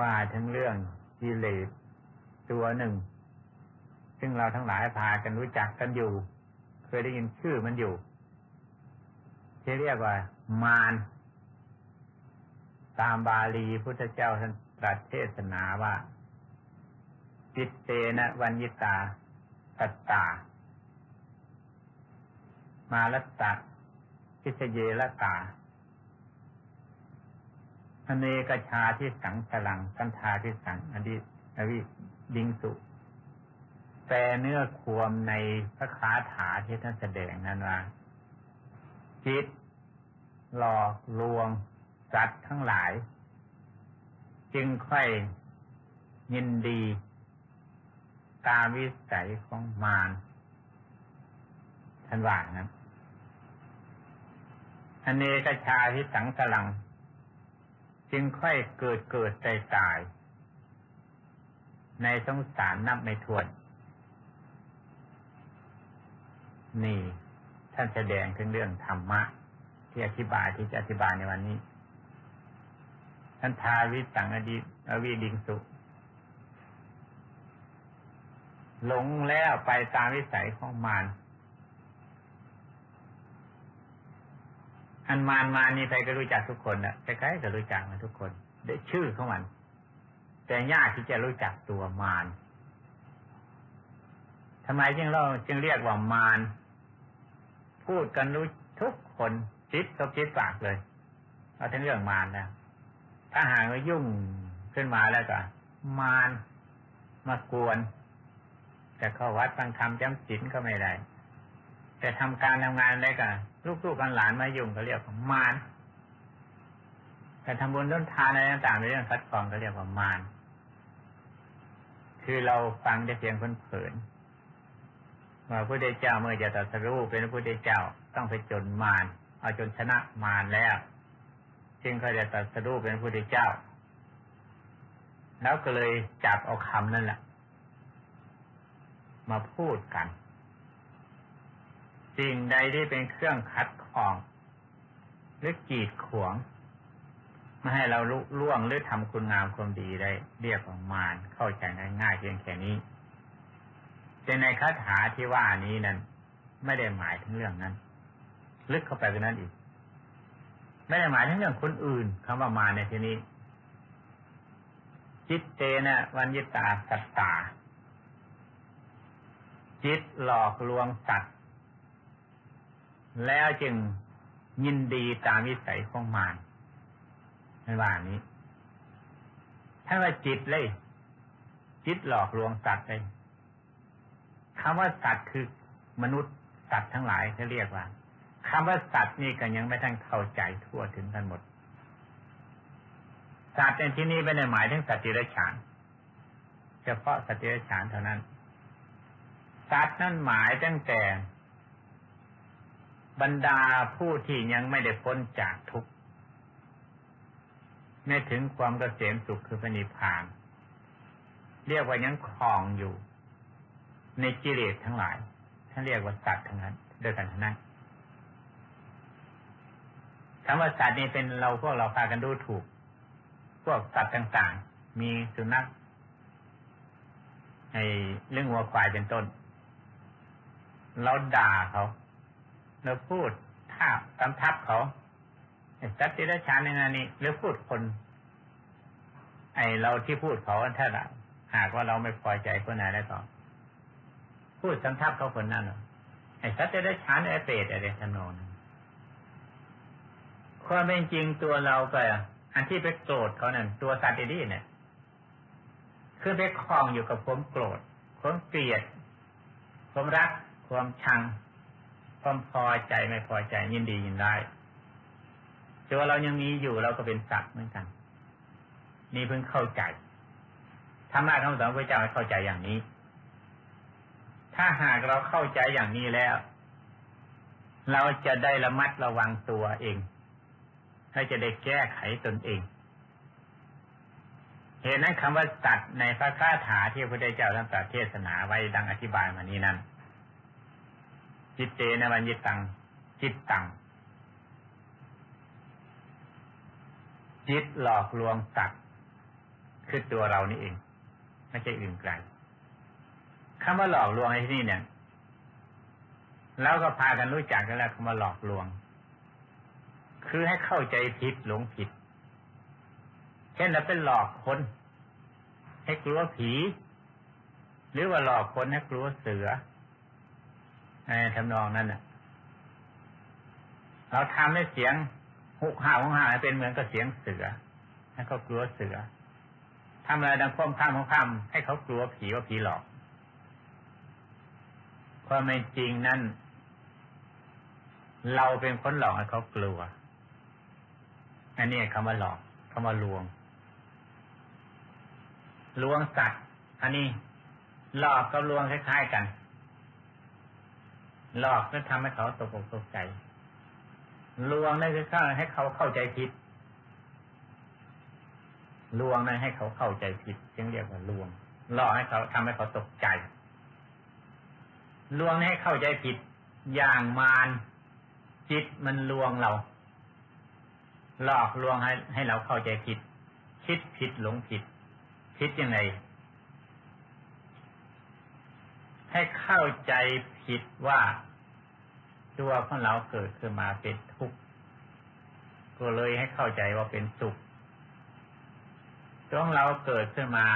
ว่าทั้งเรื่องกิเลสตัวหนึ่ง ซึ่งเราทั้งหลายพากันรู้จักกันอยู่ เคยได้ยินชื่อมันอยู่ ที่เรียกว่า มารตามบาลีพุทธเจ้าท่านตรัสเทศนาว่าจิตเตนะวัญญิตาตัตตา มาลตตะพิเศเยละตา อเนกชาที่สังสลังกันทาที่สังอดีอวิดิงสุแปลเนื้อควมในพระคาถาที่ท่านแสดงนั้นว่าจิตหลอกลวงสัตว์ทั้งหลาย จึงค่อยยินดี ตามวิสัยของมารท่านว่านั้นอเนกชาที่สังสลัง จึงค่อยเกิดเกิดใจตาย ในสงสารนับไม่ถ้วน นี่ ท่านแสดงถึงเรื่องธรรมะ ที่อธิบายที่จะอธิบายในวันนี้ ท่านทาวิสังอดีอวีดิงสุหลงแล้วไปตามวิสัยของมาร อันมารมานี่ใครก็รู้จักทุกคนนะใครๆก็รู้จักมันทุกคนได้ชื่อของมัน แต่ยากที่จะรู้จักตัวมารทำไมจึงเราจึงเรียกว่ามารพูดกันรู้ทุกคนจิตตบจิตปากเลยเอาถึงเรื่องมารแล้วถ้าหากว่ายุ่งขึ้นมาแล้วก็ มารมากวนจะเข้าวัดฟังธรรมจำศีลก็ไม่ได้ แต่ทำการทำงานอะไรกัน ลูกๆกันหลานมายุ่งก็เรียกว่ามารแต่ทำบุญต้นทานอะไรต่างๆในเรื่องคัดกรองก็เรียกว่ามารคือเราฟังได้เพียงคนเผินว่าพระพุทธเจ้าเมื่อจะตรัสรู้เป็นพระพุทธเจ้าต้องไปจนมารเอาจนชนะมารแล้วจึงเขาจะตรัสรู้เป็นพระพุทธเจ้า แล้วก็เลยจับเอาคำนั่นแหละมาพูดกัน สิ่งใดที่เป็นเครื่องคัดของ หรือกีดขวงไม่ให้เราลุล่วงหรือทำคุณงามความดีได้ เรียกว่ามารเข้าใจง่ายๆเพียงแค่นี้แต่ในคาถาที่ว่านี้นั้น ไม่ได้หมายถึงเรื่องนั้น ลึกเข้าไปกว่านั้นอีก ไม่ได้หมายถึงเรื่องคนอื่นคำว่ามาในที่นี้ จิตเตนะวันยิตาสัตตาจิตหลอกลวงสัตว แล้วจึงยินดีตามวิสัยของมารไม่ว่านี้ถ้าว่าจิตเลย จิตหลอกลวงสัตว์เลยคำว่าสัตว์คือมนุษย์สัตว์ทั้งหลายเขาเรียกว่าคำว่าสัตว์นี่ก็ยังไม่ทั้งเข้าใจทั่วถึงกันหมด สัตว์ในที่นี้ไม่ได้หมายถึงสัตว์ดิรัจฉาน เฉพาะสัตว์ดิรัจฉานเท่านั้น สัตว์นั่นหมายตั้งแต่ บรรดาผู้ที่ยังไม่ได้พ้นจากทุกข์ไม่ถึงความเกษมสุขคือพระนิพพาน เรียกว่ายังคลองอยู่ ในกิเลสทั้งหลายท่านเรียกว่าสัตว์ทั้งนั้นด้วยกันทั้งนั้นคำว่าสัตว์นี่เป็นเราพวกเราพากันดูถูก พวกสัตว์ต่างๆ มีสุนัขในเรื่องวัวควายเป็นต้น เราด่าเขา เราพูดท่าตำทับเขาสัตว์ที่ได้ชานในงานนี้หรือพูดคน ไอเราที่พูดเขาถ้าหากว่าเราไม่พอใจคนไหนได้ต่อพูดสำทับเขาคนนั้นไอสัตว์ที่ได้ชานไอเปรตอะไรทำนองความเป็นจริงตัวเราไปอันที่ไปโกรธเขานั่นตัวสัตว์ที่เนี่ยคือไปคล้องอยู่กับความโกรธความเกลียดความรัก ความชัง ความพอใจไม่พอใจยินดียินได้ตัวเรายังมีอยู่เราก็เป็นสัตว์เหมือนกัน นี่เพิ่งเข้าใจธรรมะคำสอนพระเจ้าให้เข้าใจอย่างนี้ ถ้าหากเราเข้าใจอย่างนี้แล้ว เราจะได้ระมัดระวังตัวเองเราจะได้แก้ไขตนเองเหตุนั้นคำว่าสัตว์ในพระคาถาที่พระพุทธเจ้าท่านตรัสเทศนาไว้ดังอธิบายมานี้นั้น จิตเตนะวันยิตัง จิตตัง จิตหลอกลวงสัตว์คือตัวเรานี่เอง ไม่ใช่อื่นไกลคำว่าหลอกลวงในที่นี่เนี่ยแล้วก็พากันรู้จักกันแล้วคำว่าหลอกลวง คือให้เข้าใจผิดหลงผิด เช่นเราเป็นหลอกคน ให้กลัวผี หรือว่าหลอกคนให้กลัวเสือ ทำนองนั้นน่ะ เราทำให้เสียงหุกห่าหุกห่าเป็นเหมือนกับเสียงเสือ ให้เขากลัวเสือทำอะไรดังคว่ำข้ามของข้ามให้เขากลัวผีว่าผีหลอกความเป็นจริงนั้น เราเป็นคนหลอกให้เขากลัวอันนี้คำว่าหลอกคำว่าลวง ลวงสัตว์อันนี้หลอกกับลวงคล้ายๆกัน หลอกก็ทำให้เขาตกอกตกใจ ลวงนั่นคือข้างให้เขาเข้าใจผิด ลวงนั่นให้เขาเข้าใจผิดจึงเรียกว่าลวง หลอกให้เขาทำให้เขาตกใจ ลวงให้เข้าใจผิด อย่างมารจิตมันลวงเรา หลอกลวงให้ให้เราเข้าใจผิด คิดผิดหลงผิด คิดยังไง ให้เข้าใจผิดว่าตัวของเราเกิดขึ้นมาเป็นทุกข์ก็เลยให้เข้าใจว่าเป็นสุขตัวของเราเกิดขึ้นมา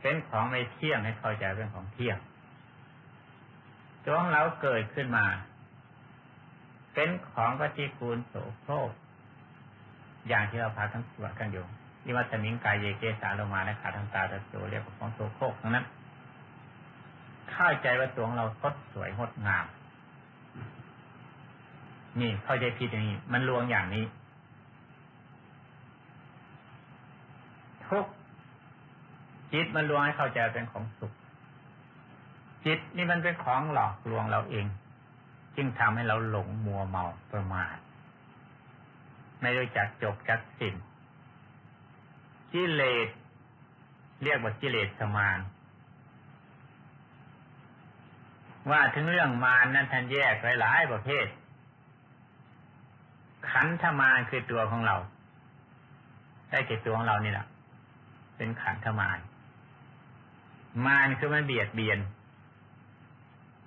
เป็นของไม่เที่ยงให้เข้าใจเป็นของเที่ยงจงเราเกิดขึ้นมา เป็นของปฏิกูลโสโครกอย่างที่เราพาทั้งสวดกันอยู่นิวัตมิงกายเยเกสาลงมาและขาทั้งตาตะโสเรียกว่าของโสโครกทั้งนั้น เข้าใจว่าตัวของเราสดสวยงดงาม นี่เข้าใจผิดอย่างนี้ มันลวงอย่างนี้ ทุกจิตมันลวงให้เข้าใจเป็นของสุข จิตนี่มันเป็นของหลอกลวงเราเอง จึงทำให้เราหลงมัวเมาประมาทไม่รู้จักจบจักสิ้นกิเลสเรียกว่ากิเลสสมาน ว่าถึงเรื่องมารนั้นท่านแยกไว้หลายประเภท ขันธมารคือตัวของเรา ได้เก่ตัวของเรานี่แหละเป็นขันธมารมารคือมันเบียดเบียน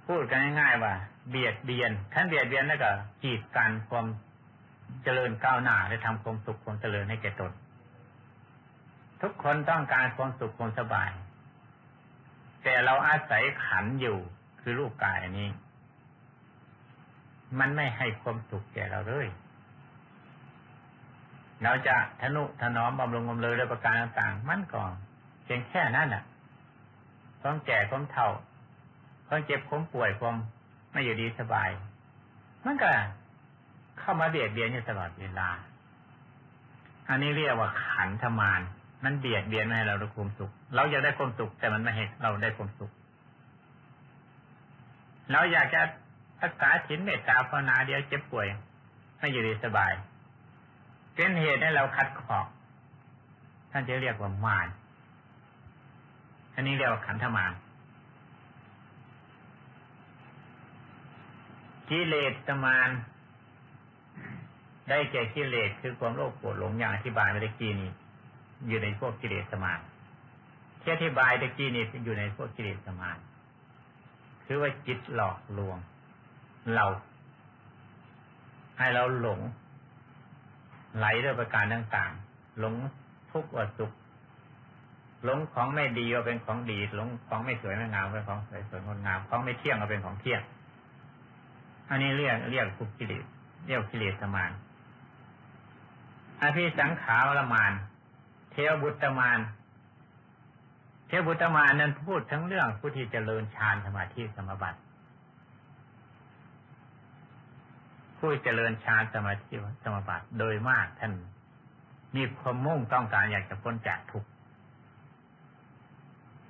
พูดกันง่ายๆว่า เบียดเบียนท่านเบียดเบียนแล้วก็กีดกันความเจริญก้าวหน้าและทำความสุขความเจริญให้แก่ตนทุกคนต้องการความสุขความสบาย แต่เราอาศัยขันอยู่ คือรูปกายนี้ มันไม่ให้ความสุขแก่เราเลย เราจะทนุถนอมบำรุงบำเรอด้วยประการต่างๆ มันก่อนเพียงแค่นั้นน่ะต้องแก่ต้องเท่าความเจ็บความป่วยความไม่อยู่ดีสบาย มันก็เข้ามาเบียดเบียนอยู่ตลอดเวลา อันนี้เรียกว่าขันธมารมันเบียดเบียนไม่ให้เราได้ความสุข เราอยากได้ความสุข แต่มันไม่ให้เราได้ความสุข เราอยากจะรักษาศีลเมตตาภาวนาเดียวเจ็บป่วย ไม่อยู่ดีสบาย เป็นเหตุให้เราคัดขอบท่านจะเรียกว่ามารอันนี้เรียกว่าขันธมารกิเลสตมานได้แก่กิเลสคือความโลภโกรธหลงอย่างอธิบายเมื่อกี้นี้ อยู่ในพวกกิเลสมานที่อธิบายเมื่อกี้นี้อยู่ในพวกกิเลสมา คือว่าจิตหลอกลวง เรา ให้เราหลง ไหลด้วยประการต่างๆ หลงทุกข์ว่าสุขหลงของไม่ดีว่าเป็นของดีหลงของไม่สวยไม่งามเป็นของสวยสวยงดงามของไม่เที่ยงว่าเป็นของเที่ยงอันนี้เรียกเรียกภุกิเลสเรียกกิเลสมานอภิสังขารมาน เทวบุตรมาน เทวบุตรมานั้นพูดทั้งเรื่องผู้ที่เจริญฌานสมาธิสมบัติ ผู้เจริญฌานสมาธิสมบัติ โดยมากท่านมีความมุ่งต้องการอยากจะพ้นจากทุกข์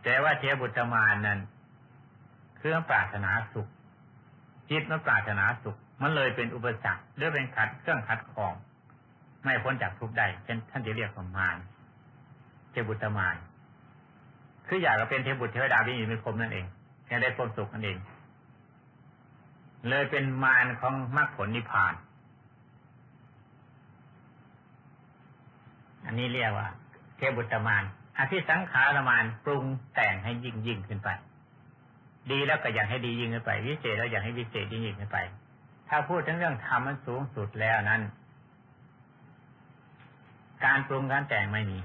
แต่ว่าเทวบุตรมานนั้นเครื่องปรารถนาสุข จิตมันปรารถนาสุข มันเลยเป็นอุปสรรคหรือเป็นขัดเครื่องขัดของ ไม่พ้นจากทุกข์ได้เช่นท่านจะเรียกว่ามารเทบุตรมาร คืออยากจะเป็นเทบุตรเทวดาที่อยู่ในพรมนั่นเองแค่ได้ความสุขนั่นเอง เลยเป็นมารของมรรคผลนิพพาน อันนี้เรียกว่า เทบุตรมานอภิสังขารมานปรุงแต่งให้ยิ่งยิ่งขึ้นไป ดีแล้วก็อยากให้ดียิ่งขึ้นไป วิเศษแล้วอยากให้วิเศษยิ่งยิ่งขึ้นไป ถ้าพูดถึงเรื่องธรรมมันสูงสุดแล้วนั้น การปรุงการแต่งไม่มี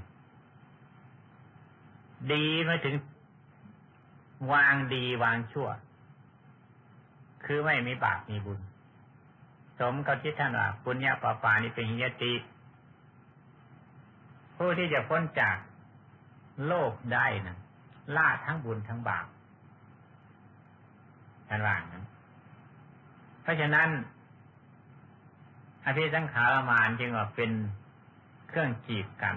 ดีไม่ถึงวางดีวางชั่ว คือไม่มีบาปมีบุญ สมกับที่ท่านว่าปุญญาปาปานี่เป็นหิยติ ผู้ที่จะพ้นจากโลกได้นะล่าทั้งบุญทั้งบาปท่านว่านั้นเพราะฉะนั้นอภิสังขารมานจึงว่าเป็นเครื่องจีบกัน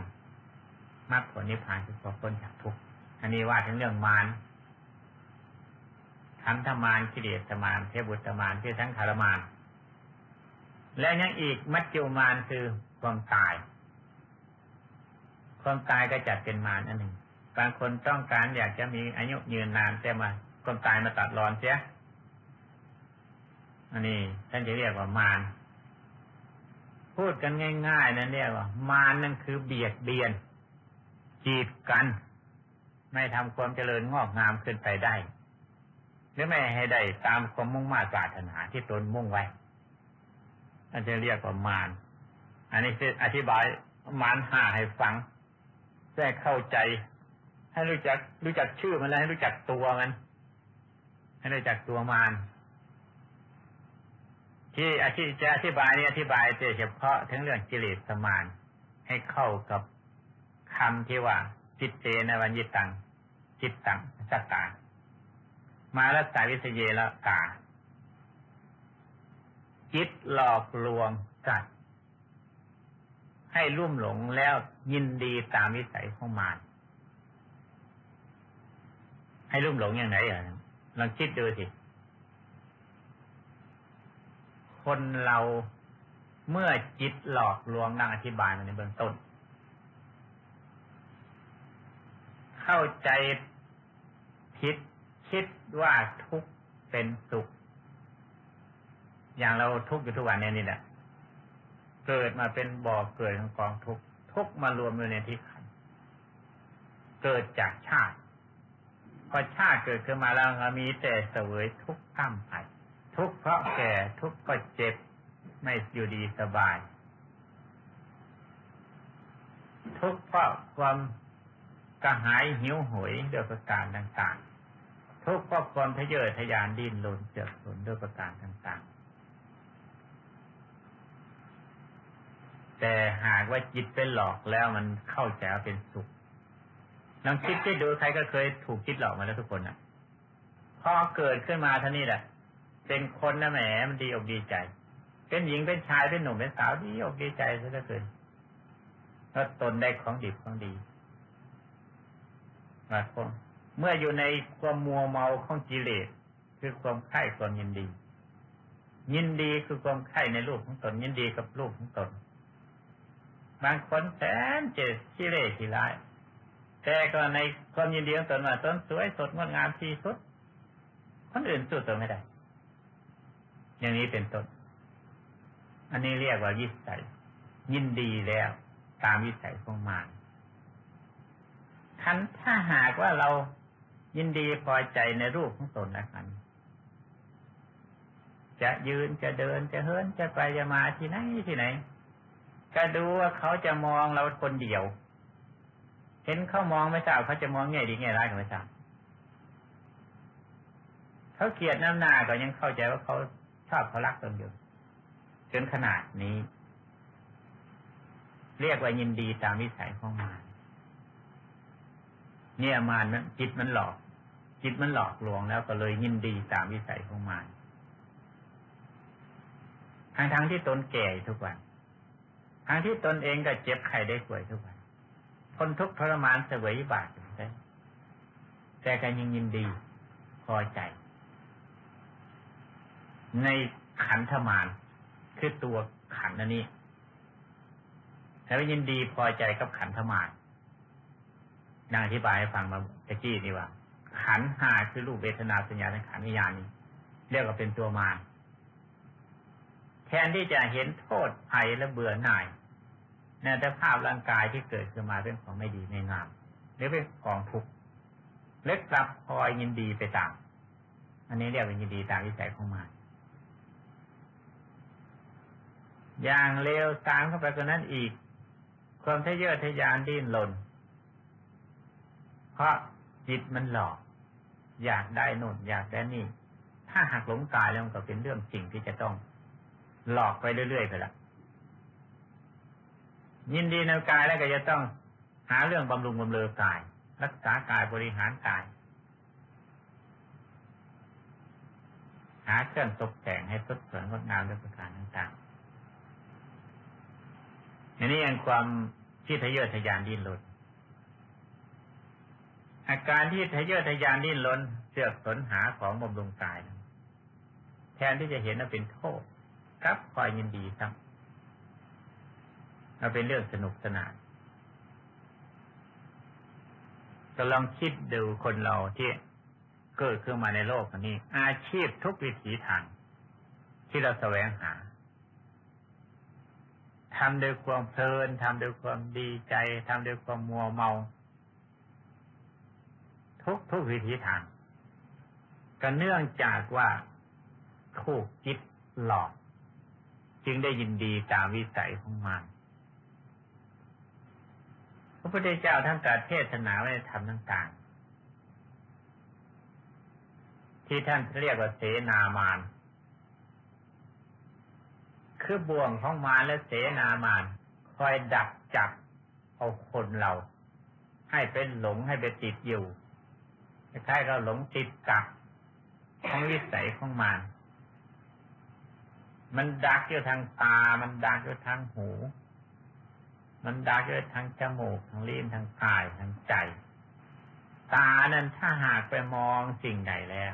มรรคผลนิพพานคือความพ้นจากทุกข์อันนี้ว่าถึงเรื่องมารขันธมารกิเลสมารเทบุตรมารคือทั้งขารมารและยังอีกมัจจุมารคือความตาย ความตายก็จัดเป็นมารอันหนึ่ง บางคนต้องการอยากจะมีอายุยืนนานแต่มาความตายมาตัดรอนเสียอันนี้ท่านจะเรียกว่ามารพูดกันง่ายๆนั่นเรียกว่ามารนั่นคือเบียดเบียน จีบกัน ไม่ทำความเจริญงอกงามขึ้นไปได้ หรือไม่ให้ได้ตามความมุ่งมา่ปรารถนาที่ตนมุ่งไว้อันจะเรียกว่ามารอันนี้คืออธิบายมารหาให้ฟังแจ้เข้าใจ ให้รู้จักรู้จักชื่อมันแล้วให้รู้จักตัวมัน ให้รู้จักตัวมารที่อธิจะอธิบายนี่อธิบายเฉพาะถึงเรื่องกิเลสสมานให้เข้ากับ คำที่ว่าจิตเจนวันยิตัง จิตตังสัตตา มารัสาวิเศเยละกาจิตหลอกลวงสัตว์ให้ลุ่มหลงแล้วยินดีตามวิสัยของมารให้ลุ่มหลงอย่างไรอะลองคิดดูสิคนเราเมื่อจิตหลอกลวงดังอธิบายมาในเบื้องต้น เข้าใจผิดคิดว่าทุกเป็นสุข อย่างเราทุกอยู่ทุกวันนี้นี่แหละเกิดมาเป็นบ่อเกิดของกองทุกทุกมารวมอยู่ในที่ขันเกิดจากชาติพอชาติเกิดขึ้นมาแล้วก็มีแต่เสวยทุกข์ข้ามไปทุกข์เพราะแก่ทุกข์ก็เจ็บไม่อยู่ดีสบาย ทุกข์เพราะความ กระหายหิวโหยด้วยประการต่างๆ ทุกข์เพราะความทะเยอทะยานดิ้นรนเจ็บสนด้วยประการต่างๆ แต่หากว่าจิตเป็นหลอกแล้วมันเข้าใจว่าเป็นสุขลองคิดที่ดูใครก็เคยถูกคิดหลอกมาแล้วทุกคนอะพอเกิดขึ้นมาท่านี้แหละ เป็นคนนะแหมมันดีอกดีใจ เป็นหญิงเป็นชายเป็นหนุ่มเป็นสาวดีอกดีใจซะเหลือเกินเพราะตนได้ของดีของดี ว่าเมื่ออยู่ในความมัวเมาของกิเลสคือความใคร่ความยินดี ยินดีคือความใคร่ในรูปของตน ยินดีกับรูปของตน บางคนแสนเจ็ดกิเลสที่ร้าย แต่ก็ในความยินดีของตนว่าตนสวยสดงดงามที่สุด คนอื่นสู้ตนไม่ได้ อย่างนี้เป็นต้นอันนี้เรียกว่ายิสัยยินดีแล้ว ตามวิสัยของมาร คันถ้าหากว่าเรายินดีพอใจในรูปของตนนะคันจะยืนจะเดินจะเฮินจะไปจะมาที่ไหนที่ไหน ก็ดูว่าเขาจะมองเราคนเดียว เห็นเขามองไม่ทราบเขาจะมองแง่ดีแง่ร้ายก็ไม่ทราบเขาเกลียดน้ำหน้าก็ยังเข้าใจว่าเขาชอบเขารักตนอยู่จนขนาดนี้ เรียกว่ายินดีตามวิสัยของมา เนี่ยมารนั้นจิตมันหลอก จิตมันหลอกลวงแล้วก็เลยยินดีตามวิสัยของมารทางทางที่ตนแก่ทุกวันทางที่ตนเองก็เจ็บไข้ได้ป่วยทุกวันทนทุกข์ทรมานเสวยบาปได้แต่ก็ยังยินดีพอใจ ในขันธมารคือตัวขันอันนี้แต่ว่ายินดีพอใจกับขันธมา รดังอธิบายให้ฟังมาตะกี้นี่ว่า ขันห้าคือรูปเวทนาสัญญาในขันวิญญาณนี้เรียกว่าเป็นตัวมารแทนที่จะเห็นโทษภัยและเบื่อหน่ายเนี่ยแต่ภาพร่างกายที่เกิดขึ้นมาเป็นของไม่ดีไม่งามหรือเป็นของทุกข์เล็กกลับคอยยินดีไปตาม อันนี้เรียกว่ายินดีตามวิสัยของมันอย่างเลวตามเข้าไปกว่านั้นอีก ความทะเยอทะยานดิ้นรน เพราะจิตมันหลอก อยากได้นนอยากได้นี่ ถ้าหักหลงกายแล้วมันก็เป็นเรื่องจริงที่จะต้อง หลอกไปเรื่อยๆไปละยินดีในกายแล้วก็จะต้องหาเรื่องบำรุงบำเรอกาย รักษากายบริหารกาย หาเครื่องตกแต่งให้สดสวยงดงามด้วยประการต่างๆอันนี้ยังความที่ทะเยอทะยานดิ้นรน อาการที่ทะเยอทะยานดิ้นรนเสือกสนหาของบำรุงกาย แทนที่จะเห็นว่าเป็นโทษครับคอยยินดีครับมันเป็นเรื่องสนุกสนานก็ลองคิดดูคนเราที่เกิดขึ้นมาในโลกนี้ อาชีพทุกวิถีทางที่เราแสวงหาทำโดยความเพลินทำโดยความดีใจทำโดยความมัวเมา ทุกทุกวิถีทางก็เนื่องจากว่าถูกจิตหลอก จึงได้ยินดีตามวิสัยของมันพระพุทธเจ้าท่านตรัสเทศนาไว้ทำต่างๆ ที่ท่านเรียกว่าเสนามาน คือบ่วงของมารและเสนามาน คอยดักจับเอาคนเรา ให้เป็นหลงให้ไปติดอยู่ คล้ายๆเราหลงติดกับของวิสัยของมารมันดักอยู่ทางตา มันดักอยู่ทางหู มันดักอยู่ทางจมูก ทางลิ้น ทางกาย ทางใจ ตานั้นถ้าหากไปมองสิ่งใดแล้ว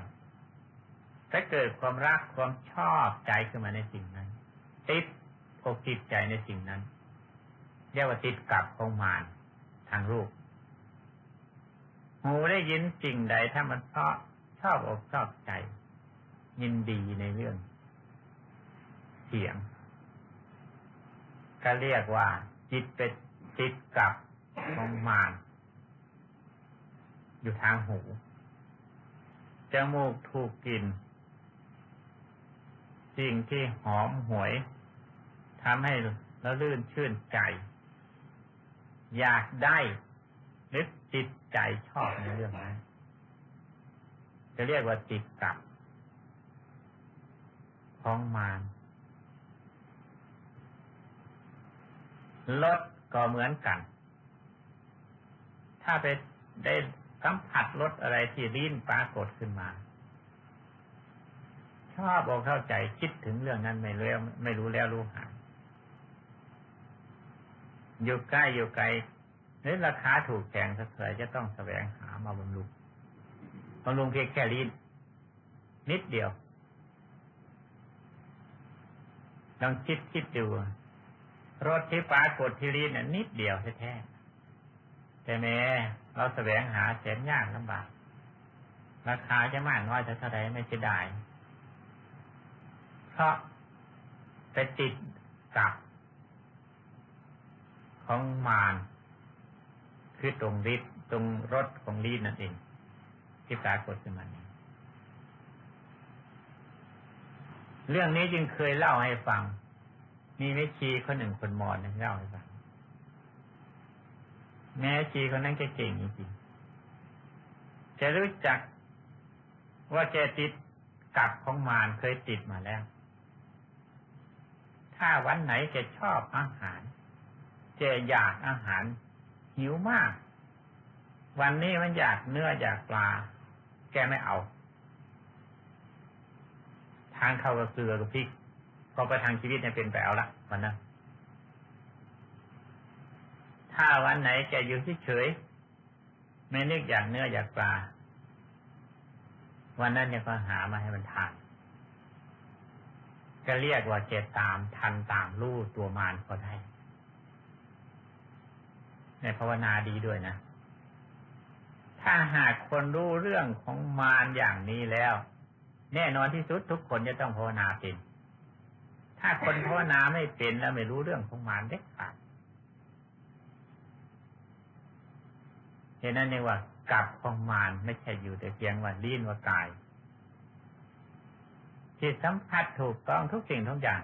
ถ้าเกิดความรักความชอบใจขึ้นมาในสิ่งนั้น ติดอกติดใจในสิ่งนั้น เรียกว่าติดกับของมานทางรูป หูได้ยินสิ่งใดถ้ามันเพาะชอบอกชอบใจ ยินดีในเรื่อง เสียง ก็เรียกว่า จิตเป็นติดกับของมานอยู่ทางหูจมูกถูกกลิ่นสิ่งที่หอมหวยทำให้เราลื่นชื่นใจ อยากได้นึก จิตใจชอบในเรื่องนั้นจะเรียกว่าติดกับของมารรสก็เหมือนกัน ถ้าไปได้สัมผัสรสอะไรที่ลิ้นปรากฏขึ้นมา ชอบบอกเข้าใจคิดถึงเรื่องนั้นไม่รู้ไม่รู้แล้วรู้หาอยู่ใกล้อยู่ไกล หรือราคาถูกแพงสักเท่าไรจะต้องแสวงหามาบำรุงบำรุงเพียงแค่ลิ้นนิดเดียวลองคิดคิดดูรถที่ปรากฏที่ลิ้นน่ะนิดเดียวแท้ๆแต่แม้เราแสวงหาแสนยากลำบากราคาจะมากน้อยจะเท่าไรไม่จะได้เพราะไปติดกับของมาร คือตรงฤทธิ์ตรงรถของลีนนั่นเอง ที่ปรากฏขึ้นมานี้เรื่องนี้จึงเคยเล่าให้ฟัง มีแม่ชีคนหนึ่งคนมอญเล่าให้ฟัง แม่ชีคนนั้นแกเก่งจริงๆจะรู้จักว่าแกติดกับของมารเคยติดมาแล้ว ถ้าวันไหนแกชอบอาหาร แกอยากอาหาร หิวมาก วันนี้มันอยากเนื้ออยากปลา แกไม่เอา ทางเข้ากับเกลือกับพริกพอไปทางชีวิตเนี่ยเป็นไปเอาละวันนั้นถ้าวันไหนแกอยู่เฉยไม่นึกอยากเนื้ออยากปลา วันนั้นเนี่ยก็หามาให้มันทานก็เรียกว่าเจตามทันตามรู้ตัวมารก็ได้ ในภาวนาดีด้วยนะ ถ้าหากคนรู้เรื่องของมารอย่างนี้แล้ว แน่นอนที่สุดทุกคนจะต้องภาวนาเป็น ถ้าคนภาวนาไม่เป็นแล้วไม่รู้เรื่องของมารเด็ดขาดเหตุนั้นเองว่ากับของมารไม่ใช่อยู่แต่เพียงว่าลี้นว่ากายที่สัมผัสถูกต้องทุกสิ่งทุกอย่าง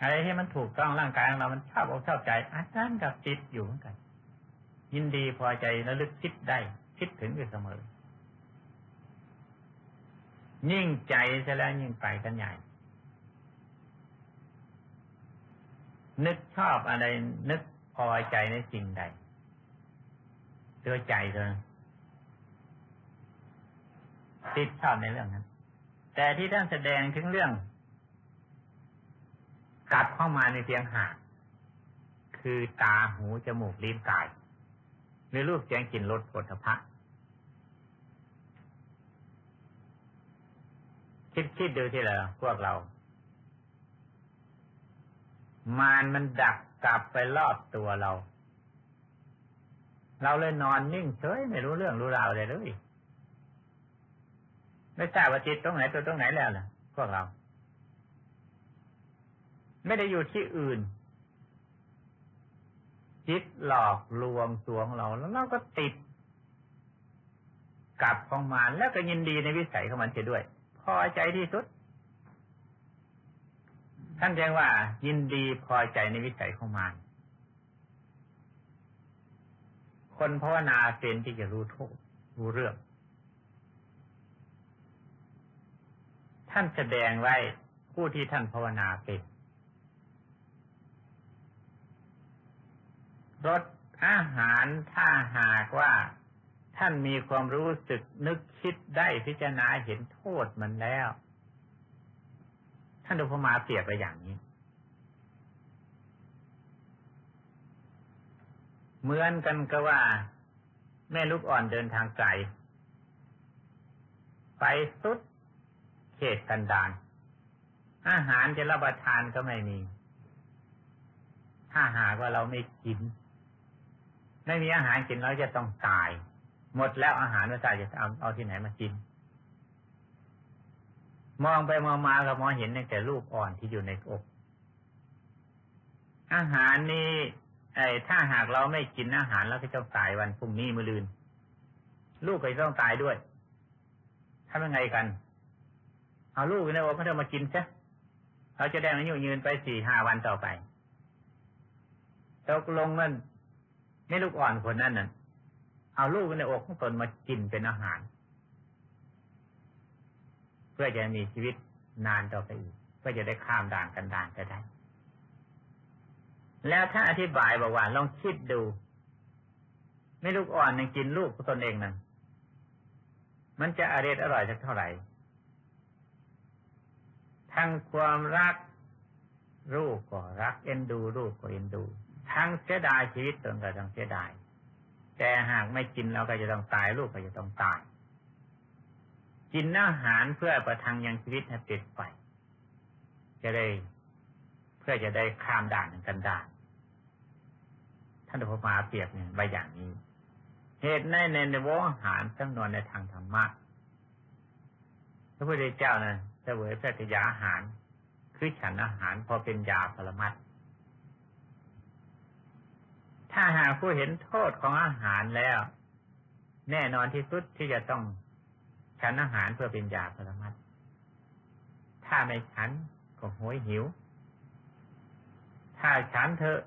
อะไรที่มันถูกต้องร่างกายของเรา มันชอบอกชอบใจอาจารย์กับจิตอยู่เหมือนกัน ยินดีพอใจระลึกคิดได้ คิดถึงอยู่เสมอ ยิ่งใจจะแล้วยิ่งไปกันใหญ่ นึกชอบอะไร นึกพอใจในสิ่งใดตัวใจเลยติดชอบในเรื่องนั้น แต่ที่ท่านแสดงถึงเรื่อง กลับเข้ามาในเสียงหาคือตาหูจมูกลิ้นกายหรือรูปเสียงกลิ่นรสผลพะคิดคิดดูที่ละพวกเรา มานมันดักกลับไปรอบตัวเรา เราเลยนอนนิ่งเฉยไม่รู้เรื่องรู้ราวเลยเลย ไม่ทราบว่าจิตตรงไหนตัวตรงไหนแล้วล่ะ พวกเรา ไม่ได้อยู่ที่อื่นจิตหลอกลวงสวงเราแล้วเราก็ติดกับของมานแล้วก็ยินดีในวิสัยของมันเสียด้วย พอใจที่สุด ท่านเรียกว่า ยินดีพอใจในวิสัยของมารคนภาวนาเป็นที่จะรู้โทษรู้เรื่อง ท่านแสดงไว้ผู้ที่ท่านภาวนาเป็น รสอาหารถ้าหากว่าท่านมีความรู้สึกนึกคิดได้พิจารณาเห็นโทษมันแล้ว ท่านดูพมาเปรียบไปอย่างนี้ เหมือนกันก็ว่า แม่ลูกอ่อนเดินทางไกลไปสุดเขตกันดานอาหารจะรับประทานก็ไม่มี ถ้าหากว่าเราไม่กิน ไม่มีอาหารกินเราจะต้องตาย หมดแล้วอาหารเราจะจะเอาเอาที่ไหนมากิน มองไปมองมาก็มองเห็นแต่ลูกอ่อนที่อยู่ในอก อาหารนี้ไอ้ถ้าหากเราไม่กินอาหารแล้วก็จะตายวันพรุ่งนี้มือลืน ลูกก็จะต้องตายด้วยทำยังไงกัน เอาลูกในอกเขาจะมากินซะเราจะได้อายุยืนไปสี่ห้าวันต่อไปตกลงนั่น ม่ลูกอ่อนคนนั้นน่ะ เอาลูกในอกของตนมากินเป็นอาหาร เพื่อจะมีชีวิตนานต่อไปอีกเพื่อจะได้ข้ามด่านกันด่านจะได้ แล้วถ้าอธิบายบอกว่าลองคิดดู ไม่ลูกอ่อนยังกินลูกของตนเองนั่นมันจะอร่อยอร่อยสักเท่าไหร่ทั้งความรักลูกก็รัก เอ็นดูลูกก็เอ็นดู ทั้งเสียดายชีวิตตนก็ต้องเสียดาย แต่หากไม่กินเราก็จะต้องตายลูกก็จะต้องตาย กินอาหารเพื่อประทังยังชีวิตให้เปลี่ยนไป จะได้เพื่อจะได้ข้ามด่านกันด่านท่านอุปมาเปรียบเนี่ยใบอย่างนี้ เหตุในในในวงหารจำนวนในทางธรรมะพระพุทธเจ้านะจะเวยพระกยาอาหาร คือฉันอาหารพอเป็นยาปรมัต ถ้าหากผู้เห็นโทษของอาหารแล้ว แน่นอนที่สุดที่จะต้องฉันอาหารเพื่อเป็นยาปรมัตถ้าไม่ฉันก็หวยหิว ถ้าฉันเถอะ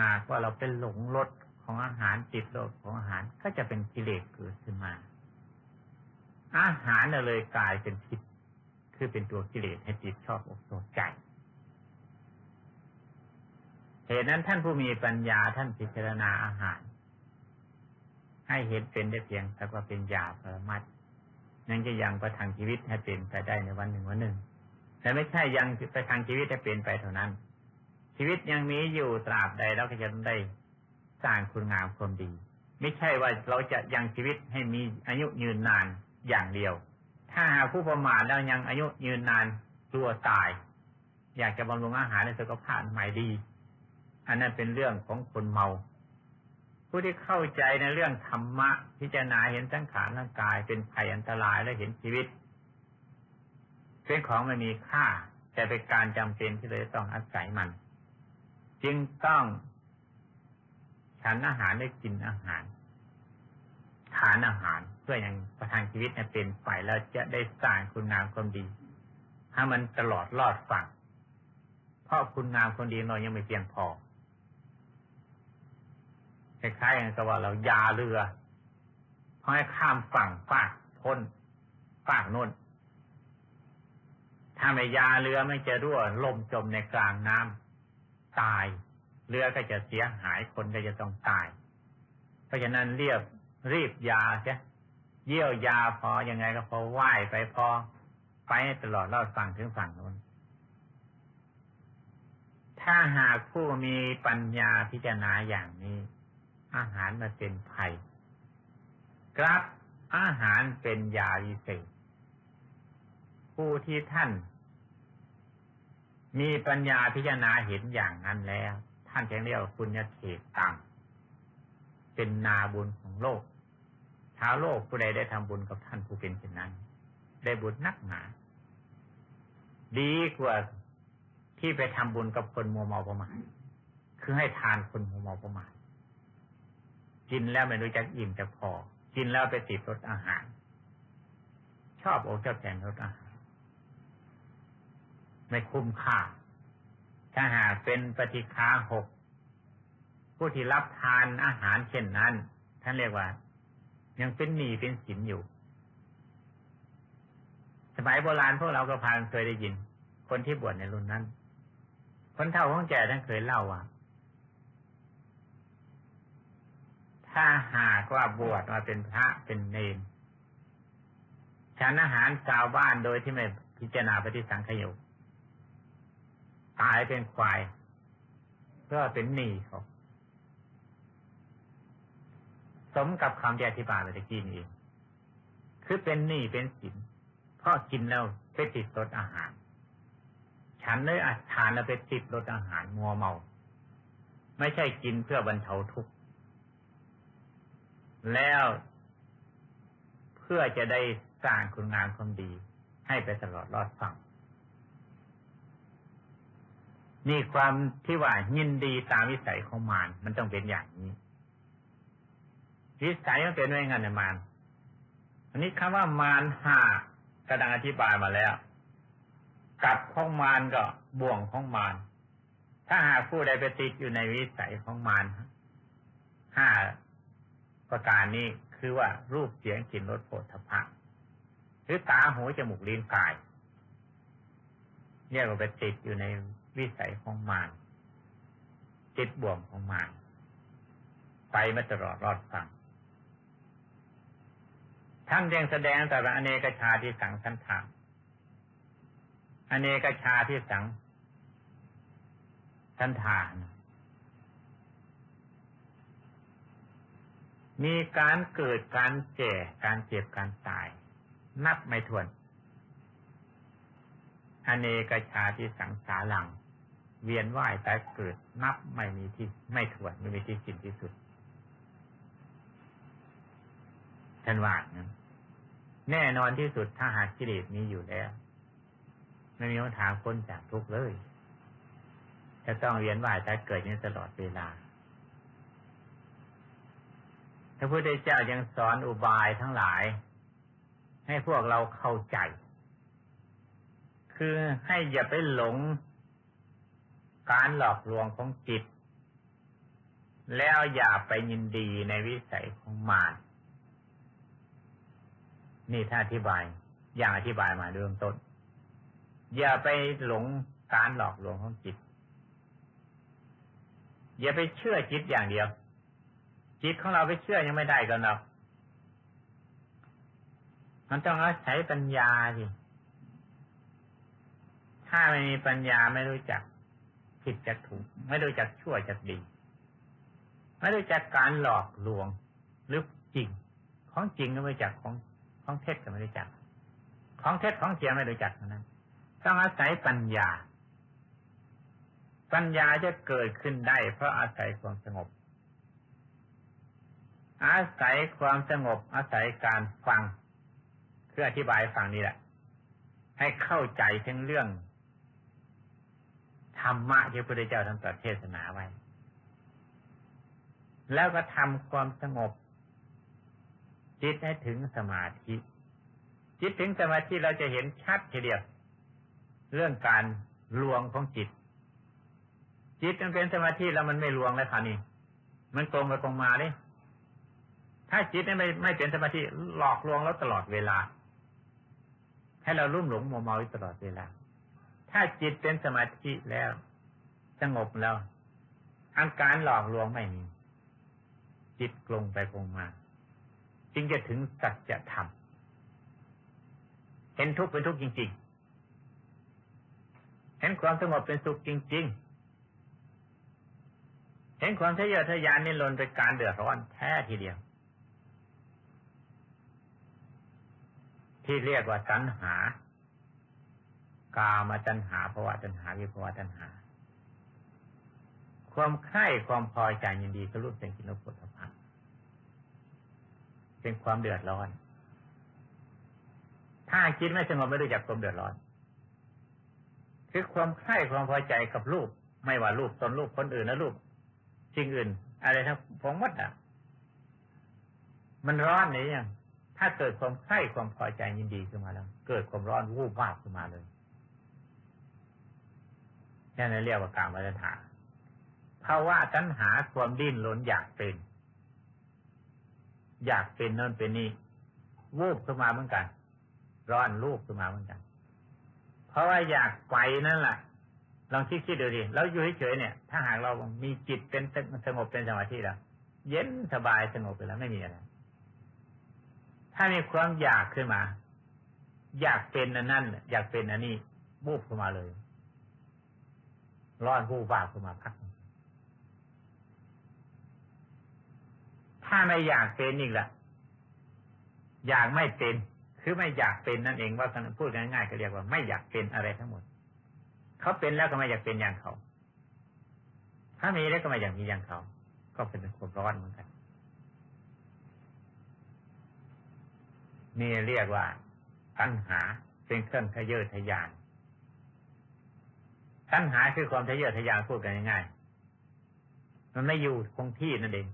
หากว่าเราเป็นหลงรสของอาหารติดรสของอาหารก็จะเป็นกิเลสเกิดขึ้นมา อาหารเลยกลายเป็นพิษคือเป็นตัวกิเลสให้จิตชอบอกชอบใจ เหตุนั้นท่านผู้มีปัญญาท่านพิจารณาอาหาร ให้เห็นเป็นได้เพียงแต่ว่าเป็นยาปรมัตนั่นจะยังประทังชีวิตให้เป็นไปได้ในวันหนึ่งวันหนึ่ง แต่ไม่ใช่ยังประทังชีวิตให้เป็นไปเท่านั้น ชีวิตยังมีอยู่ตราบใดเราก็จะได้สร้างคุณงามความดี ไม่ใช่ว่าเราจะยังชีวิตให้มีอายุยืนนานอย่างเดียว ถ้าหาผู้ประมาทแล้วยังอายุยืนนานตัวตาย อยากจะบำรุงอาหารในสุขภาพใหม่ดี อันนั้นเป็นเรื่องของคนเมา ผู้ที่เข้าใจในเรื่องธรรมะ พิจารณาเห็นสังขารร่างกาย เป็นภัยอันตรายและเห็นชีวิต เป็นของไม่มีค่า แต่เป็นการจำเป็นที่เลยต้องอาศัยมัน จึงต้องฉันอาหารได้กินอาหาร ทานอาหารเพื่อยังประทานชีวิตเป็นไปแล้วจะได้สร้างคุณงามความดีให้มันตลอดรอดฝั่งเพราะคุณงามความดีเรายังไม่เพียงพอ คล้ายๆอย่างกับว่าเรายาเรือเพราะให้ข้ามฝั่งฝากพ้นฝากนู่นถ้าไม่ยาเรือไม่จะรั่วล่มจมในกลางน้ำตาย เรือก็จะเสียหายคนก็จะต้องตาย เพราะฉะนั้นเรียบรีบยาใช่เยี่ยวยาพอยังไงก็พอไหว้ไปพอไปตลอดรอดฝั่งถึงฝั่งนู้น ถ้าหากผู้มีปัญญาพิจารณาอย่างนี้ อาหารมาเป็นภัย กลับอาหารเป็นยาวิเศษผู้ที่ท่าน มีปัญญาพิจารณาเห็นอย่างนั้นแล้ว ท่านจะเรียกว่าคุณเขตตังเป็นนาบุญของโลก ชาวโลกผู้ใดได้ทำบุญกับท่านผู้เป็นเช่นนั้น ได้บุญนักหนา ดีกว่าที่ไปทำบุญกับคนมัวเมาประมาทคือให้ทานคนมัวเมาประมาท กินแล้วไม่รู้จักอิ่มจะพอ กินแล้วไปติดรสอาหาร ชอบอกชอบแทนรสอาหารไม่คุ้มค่าถ้าหากเป็นปฏิฆาหกผู้ที่รับทานอาหารเช่นนั้น ท่านเรียกว่า ยังเป็นหนี้เป็นสินอยู่ สมัยโบราณพวกเราก็พานเคยได้ยิน คนที่บวชในรุ่นนั้น คนเฒ่าของแก่ท่านเคยเล่าว่า ถ้าหากว่าบวชมาเป็นพระเป็นเนรฉันอาหารชาวบ้านโดยที่ไม่พิจารณาปฏิสังขยกตายเป็นควายก็เป็นหนี้เขาสมกับคำที่อธิบายไปตะกี้นี้คือเป็นหนี้เป็นสินเพราะกินแล้วไปติดรสอาหาร ฉันเลยอาทานแล้วไปติดรสอาหารมัวเมา ไม่ใช่กินเพื่อบรรเทาทุกข์ แล้วเพื่อจะได้สร้างคุณงามความดี ให้ไปตลอดรอดฝั่งนี่ความที่ว่ายินดีตามวิสัยของมารมันต้องเป็นอย่างนี้ วิสัยมันเป็นไงงั้นเนี่ยมารอันนี้คำว่ามารหากระดังอธิบายมาแล้วกับของมารก็บ่วงของมารถ้าหากผู้ใดไปติดอยู่ในวิสัยของมารห้า ประการนี้คือว่ารูปเสียงกลิ่นรสโผฏฐัพพะหรือตาหูจมูกลิ้นกายเรียกว่าไปติดอยู่ในวิสัยของมารจิตบ่วงของมารไปมาตลอดรอดฟังท่านยังแสดงแต่ละอเนกชาที่สังสันถามอเนกชาที่สังสันทาน มีการเกิดการแก่การเจ็บการตาย นับไม่ถ้วน อเนกชาที่สังสารัง เวียนว่ายตายเกิดนับไม่มีที่ไม่ถ้วนไม่มีที่สิ้นที่สุดท่านว่านั้นแน่นอนที่สุดถ้าหากกิเลสนี้อยู่แล้ว ไม่มีทางพ้นจากทุกข์เลย จะต้องเวียนว่ายตายเกิดนี้ตลอดเวลา พระพุทธเจ้ายังสอนอุบายทั้งหลาย ให้พวกเราเข้าใจ คือให้อย่าไปหลงการหลอกลวงของจิต แล้วอย่าไปยินดีในวิสัยของมารนี่ถ้าอธิบาย อย่างอธิบายมาเริ่มต้น อย่าไปหลงการหลอกลวงของจิต อย่าไปเชื่อจิตอย่างเดียว จิตของเราไปเชื่อยังไม่ได้กันหรอกมันต้องอาศัยปัญญาสิถ้าไม่มีปัญญาไม่รู้จักผิดจากถูก ไม่รู้จักชั่วจากดี ไม่รู้จักการหลอกลวงหรือจริง ของจริงก็ไม่รู้จักของของเท็จก็ไม่รู้จัก ของเท็จของเสียไม่รู้จักนั้นต้องอาศัยปัญญา ปัญญาจะเกิดขึ้นได้ เพราะอาศัยความสงบ อาศัยความสงบอาศัยการฟังคืออธิบายฟังนี่แหละ ให้เข้าใจถึงเรื่องธรรมะที่พระพุทธเจ้าท่านตรัสเทศนาไว้ แล้วก็ทำความสงบ จิตให้ถึงสมาธิ จิตถึงสมาธิเราจะเห็นชัดทีเดียวเรื่องการลวงของจิต จิตมันเป็นสมาธิแล้วมันไม่ลวงแล้วค่ะนี่ มันตรงไปตรงมาเลย ถ้าจิตไม่ไม่เป็นสมาธิหลอกลวงแล้วตลอดเวลา ให้เราลุ่มหลงมัวเมาอยู่ตลอดเวลา ถ้าจิตเป็นสมาธิแล้วสงบแล้วอันการหลอกลวงไม่มี จิตลงไปลงมา จึงจะถึงสัจธรรมเห็นทุกข์เป็นทุกข์จริง ๆ เห็นความสงบเป็นสุขจริง ๆ เห็นความทะเยอทะยานนิรนเป็นการเดือดร้อนแท้ทีเดียว ที่เรียกว่าตัณหา กามาตัณหาภาวะตัณหาวิภาวะตัณหา ความใคร่ความพอใจยินดีก็รู้เป็นกินรสผลภัณฑ์เป็นความเดือดร้อน ถ้าคิดไม่สงบไม่รู้จักความเดือดร้อน คือความใคร่ความพอใจกับรูป ไม่ว่ารูปตนรูปคนอื่นนะรูปสิ่งอื่น อะไรทั้งฟองมัดอะ มันร้อนเนี่ยยัง ถ้าเกิดความใคร่ความพอใจยินดีขึ้นมาแล้ว เกิดความร้อนวูบวาบขึ้นมาเลยนี่นเรียกว่าการมาตรฐานภาวะตัณหาความดิ้นรนอยากเป็น อยากเป็นนั่นเป็นนี่วูบขึ้นมาเหมือนกัน ร้อนรูปขึ้นมาเหมือนกัน เพราะว่าอยากไปนั่นแหละลองคิดคิดดูดิเราอยู่เฉยๆเนี่ย ถ้าหากเรามีจิตเป็นสงบเป็นสมาธิแล้วเย็นสบายสงบไปแล้วไม่มีอะไร ถ้ามีความอยากขึ้นมา อยากเป็นอันนั่นอยากเป็นอันนี้บูบขึ้นมาเลย ร้อนบูบาบขึ้นมาพัก ถ้าไม่อยากเป็นอีกล่ะ อยากไม่เป็น คือไม่อยากเป็นนั่นเองว่าพูดง่ายๆก็เรียกว่าไม่อยากเป็นอะไรทั้งหมด เขาเป็นแล้วก็ไม่อยากเป็นอย่างเขา ถ้ามีแล้วก็ไม่อยากมีอย่างเขา ก็เป็นความร้อนเหมือนกัน นี่เรียกว่าตัณหาเป็นเครื่องทะเยอทะยานตัณหาคือความทะเยอทะยานพูดกันง่ายๆมันไม่อยู่คงที่นั่นเอง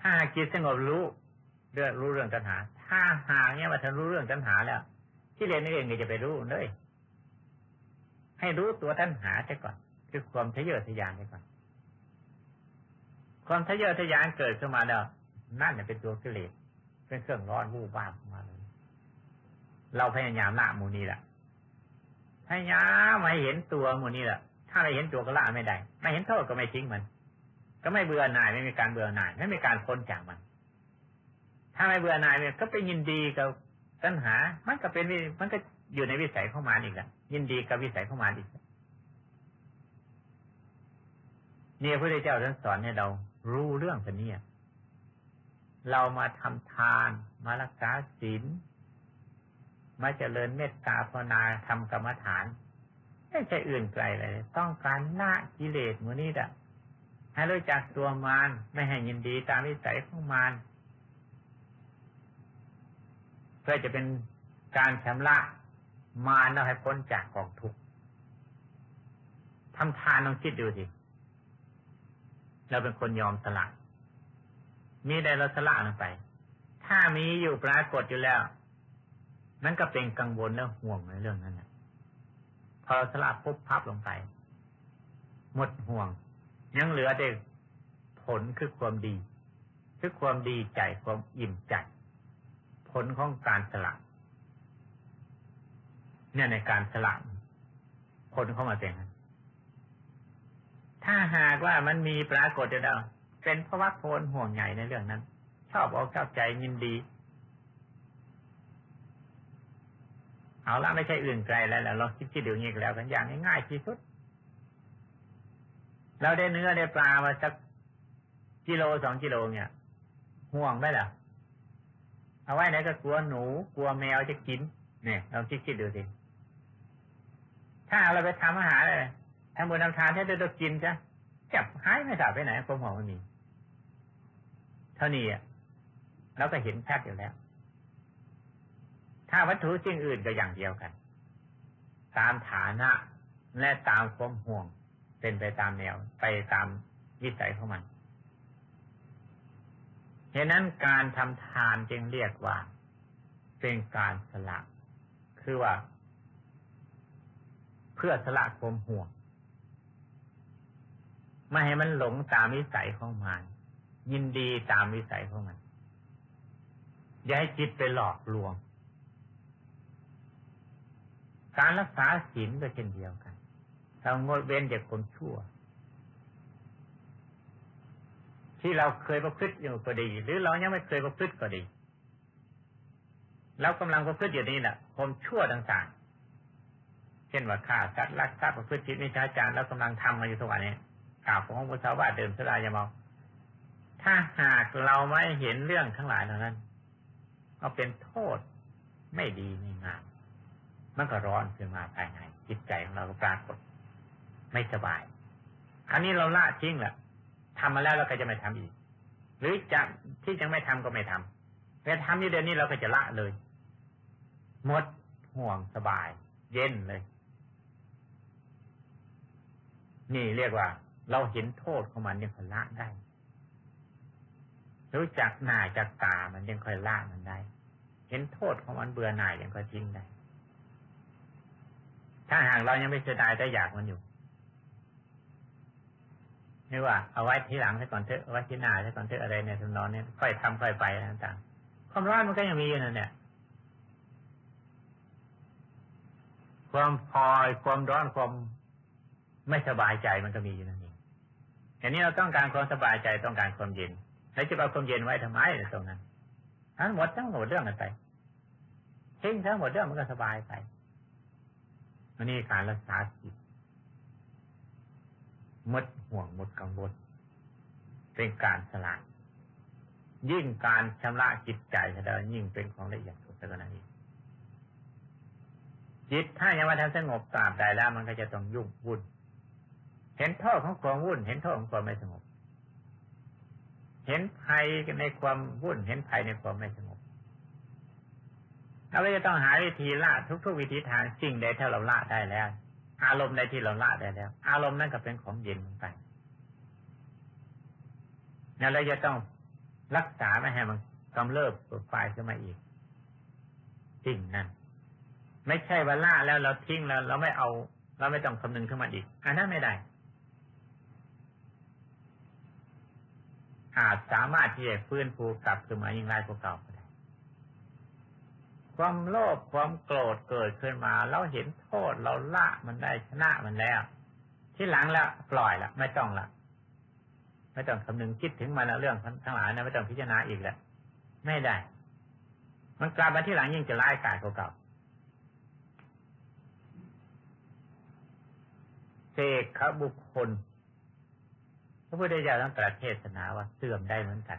ถ้าจิตสงบรู้เรื่องรู้เรื่องตัณหา ถ้าหาเนี่ยมาทันรู้เรื่องตัณหาแล้วที่เรียนนี่เองก็จะไปรู้เลย ให้รู้ตัวตัณหาใช่ก่อน คือความทะเยอทะยานใช่ก่อน ความทะเยอทะยานเกิดขึ้นมาแล้วนั่นเป็นตัวกิเลส เป็นเครื่องร้อนวูบวาบมาเลยเราพยายามละมูนี้แหละพยายามไม่เห็นตัวมูนี้แหละถ้าไม่เห็นตัวก็ละไม่ได้ ไม่เห็นโทษก็ไม่ทิ้งมัน ก็ไม่เบื่อหน่ายไม่มีการเบื่อหน่าย ไม่มีการพ้นจากมัน ถ้าไม่เบื่อหน่ายเนี่ยก็ไปยินดีกับปัญหา มันก็เป็นมันก็อยู่ในวิสัยข้ามาอีกแหละยินดีกับวิสัยข้ามาอีกเนี่ยพระพุทธเจ้าท่านสอนให้เรารู้เรื่องตัวนี้ เรามาทำทาน มารักษาศีลมาเจริญเมตตาภาวนาทำกรรมฐาน ไม่ใช่อื่นไกลเลย ต้องการละกิเลสมือนี้ดะให้รู้จักตัวมารไม่ให้ยินดีตามวิสัยของมารเพื่อจะเป็นการชำระมารเราให้พ้นจากกองทุกข์ทำทานลองคิดดูสิเราเป็นคนยอมสละ มีได้เราสละลงไป ถ้ามีอยู่ปรากฏอยู่แล้ว นั่นก็เป็นกังวลแล้วห่วงในเรื่องนั้นนะพอสละปุ๊บพับลงไป หมดห่วง ยังเหลือแต่ผลคือความดี คือความดีใจความอิ่มใจ ผลของการสละเนี่ยในการสละผลเข้ามาเป็นถ้าหากว่ามันมีปรากฏอยู่แล้ว เป็นเพราะว่าโคนห่วงใหญ่ในเรื่องนั้น ชอบอกชอบใจยินดี เอาละไม่ใช่อื่นไกลแล้วเราคิดคิดดูงี้แล้วกันอย่างง่ายที่สุด เราได้เนื้อได้ปลามาสักกิโลสองกิโลเนี่ย ห่วงไหมล่ะเอาไว้ไหนก็กลัวหนูกลัวแมวจะกินเนี่ยเราคิดคิดดูสิถ้าเราไปทำอาหารเลยทำบุญทำทานให้ได้ตัวกินจ้ะจับหายไม่ทราบไปไหนความห่วงมันมี ท่านี้เราก็เห็นชัดอยู่แล้ว ถ้าวัตถุสิ่งอื่นก็อย่างเดียวกัน ตามฐานะและตามความห่วง เป็นไปตามแนว ไปตามวิสัยของมันเหตุนั้นการทำทานจึงเรียกว่า เป็นการสละ คือว่า เพื่อสละความห่วง ไม่ให้มันหลงตามวิสัยของมัน ยินดีตามวิสัยของมัน อย่าให้จิตไปหลอกลวง การรักษาศีลก็เช่นเดียวกันเรางดเว้นจากความชั่ว ที่เราเคยประพฤติอยู่ก็ดี หรือเรายังไม่เคยประพฤติก็ดีเรากำลังประพฤติอยู่นี่แหละความชั่วต่างๆ เช่นว่าฆ่าสัตว์ลักทรัพย์ประพฤติจิตมิจฉาจารเรากำลังทำมาอยู่ทุกวันนี้กล่าวของพระสาวาเดิมสลายาเมา ถ้าหากเราไม่เห็นเรื่องทั้งหลายเหล่านั้นเอาเป็นโทษไม่ดีไม่งามมันก็ร้อนขึ้นมาภายในจิตใจของเราก็ปรากฏ ไม่สบายอันนี้เราละทิ้งแหละทำมาแล้วเราก็จะไม่ทำอีก หรือจะที่ยังไม่ทำก็ไม่ทำแต่ทำอยู่เดือนนี้เราก็จะละเลยหมดห่วงสบาย เย็นเลย นี่เรียกว่า เราเห็นโทษของมันยังค่ยละได้ รู้จักหน้ายจากตามันยังค่อยละมันได้ เห็นโทษของมันเบื่อหน่ายยังค่อยทิ้งได้ ถ้าหากเรายังไม่เสียดายแต่อยากมันอยู่ไม่ว่าเอาไว้ที่หลังให้ก่อนเถอะเอาไว้ที่หน้าให้ก่อนเถอะอะไรเนี่ยทำนองนี้ค่อยทำค่อยไปต่างๆความร้อนมันก็ยังมีอยู่นั่นเนี่ยความพอยความร้อนความไม่สบายใจมันก็มีอยู่นั่นเองอย่างนี้เราต้องการความสบายใจต้องการความเย็น แล้วจะเอาความเย็นไว้ทำไมตรงนั้นทั้งหมดทั้งหมดเรื่องกันไปทิ้งทั้งหมดเรื่องมันก็สบายไปอันนี้การรักษาจิตมดห่วงหมดกังวลเป็นการสละยิ่งการชำระจิตใจแสดงยิ่งเป็นของละเอียดสุดขนาดนี้จิตถ้ายังไม่ทันสงบตามใจแล้วมันก็จะต้องยุ่งวุ่น เห็นโทษของความวุ่น เห็นโทษของความไม่สงบ เห็นภัยในความวุ่นเห็นภัยในความไม่สงบเราก็จะต้องหาวิธีละทุกๆวิธีทางสิ่งใดถ้าเราละได้แล้ว อารมณ์ในที่เราละได้แล้ว อารมณ์นั้นก็เป็นของเย็นเหมือนกันนั่นเราจะต้องรักษาไม่ให้มันกำเริบเปิดไฟขึ้นมาอีกสิ่งนั้นไม่ใช่ว่าล่าแล้วเราทิ้งแล้ว เราไม่เอา เราไม่ต้องคำนึงขึ้นมาอีกอันนั้นไม่ได้ อาจสามารถที่จะฟื้นฟูกลับขึ้นมายิ่งไรกว่าเก่าได้ความโลภความโกรธเกิดขึ้นมา เราเห็นโทษเราละมันได้ชนะมันแล้ว ที่หลังแล้วปล่อยละไม่ต้องละไม่ต้องคำนึงคิดถึงมันเรื่องทั้งหลายนะไม่ต้องพิจารณาอีกแล้วไม่ได้ มันกลับมาที่หลังยิ่งจะร้ายกาจเก่าเสกขบุคคล ระพุทธเจ้าต้องตรัสเทศนาว่าเสื่อมได้เหมือนกัน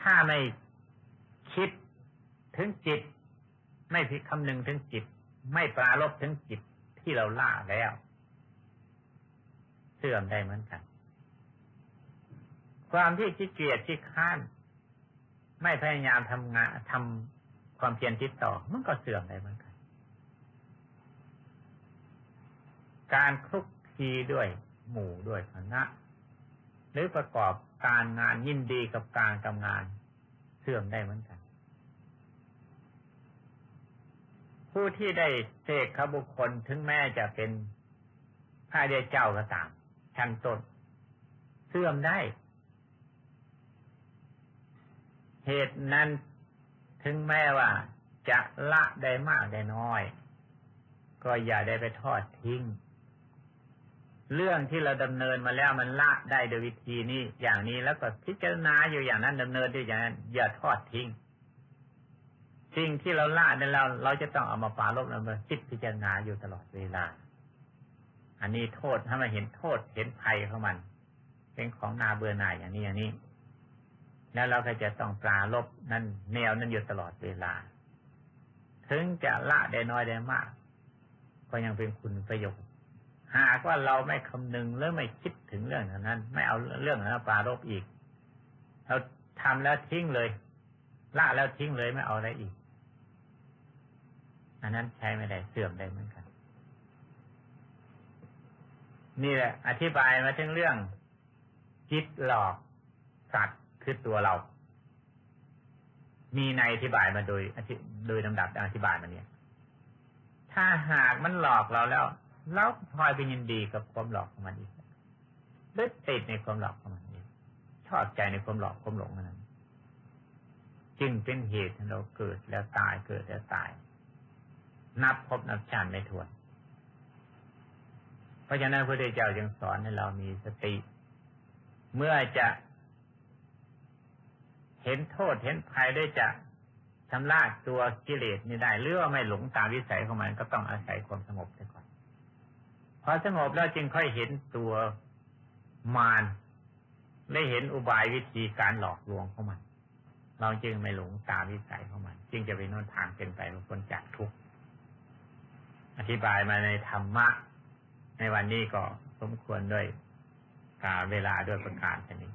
ถ้าไม่คิดถึงจิต ไม่พิคำนึงถึงจิต ไม่ปราลบถึงจิตที่เราล่าแล้ว เสื่อมได้เหมือนกัน ความที่ขี้เกียจขี้ข้าน ไม่พยายามทำงานทำความเพียรติดต่อ มันก็เสื่อมได้เหมือนกัน การคลุกคลีด้วย หมู่ด้วยคณะหรือประกอบการงานยินดีกับการทำงานเสื่อมได้เหมือนกัน ผู้ที่ได้เสกขบุคคลถึงแม้จะเป็นพระเดชเจ้าก็ตามชั้นต้นเสื่อมได้ เหตุนั้นถึงแม้ว่าจะละได้มากได้น้อย ก็อย่าได้ไปทอดทิ้ง เรื่องที่เราดำเนินมาแล้วมันละได้โดยวิธีนี้อย่างนี้แล้วก็พิจารณาอยู่อย่างนั้นดำเนินด้วยอย่างนั้นอย่าทอดทิ้งสิ่งที่เราละนี่ยเราเราจะต้องเอามาปาลบเรามาคิดพิจารณาอยู่ตลอดเวลา อันนี้โทษถ้ามาเห็นโทษเห็นภัยของมัน เป็นของนาเบื่อหน่ายอย่างนี้อย่างนี้ แล้วเราก็จะต้องปลาลบนั่นแนวนั้นอยู่ตลอดเวลา ถึงจะละได้น้อยได้มาก ก็ยังเป็นคุณประโยชน์ หากว่าเราไม่คำนึงหรือไม่คิดถึงเรื่องนั้น ไม่เอาเรื่องนั้นปลาลบอีก เราทำแล้วทิ้งเลยละแล้วทิ้งเลยไม่เอาอะไรอีก อันนั้นใช้ไม่ได้เสื่อมได้เหมือนกัน นี่แหละ อธิบายมาถึงเรื่องจิตหลอกสัตว์คือตัวเรา มีในอธิบายมาโดยอธิโดยลำดับอธิบายมาเนี่ย ถ้าหากมันหลอกเราแล้ว เราพลอยไปยินดีกับความหลอกของมันอีกลึกติดในความหลอกของมันอีกชอบใจในความหลอกความหลงมันนั้น จึงเป็นเหตุให้เราเกิดแล้วตายเกิดแล้วตาย นับพบนับชาติไม่ถ้วน เพราะฉะนั้นพระพุทธเจ้าจึงสอนให้เรามีสติ เมื่อจะเห็นโทษเห็นภัยได้จะชำระตัวกิเลสนี้ได้หรือว่าไม่หลงตามวิสัยของมันก็ต้องอาศัยความสงบไปก่อน พอสงบแล้วจึงค่อยเห็นตัวมารได้เห็นอุบายวิธีการหลอกลวงของมัน เราจึงไม่หลงตามวิสัยของมัน จึงจะเป็นนนทางเป็นไปของคนจากทุกข์อธิบายมาในธรรมะ ในวันนี้ก็สมควรด้วยกาเวลาด้วยประการชนี้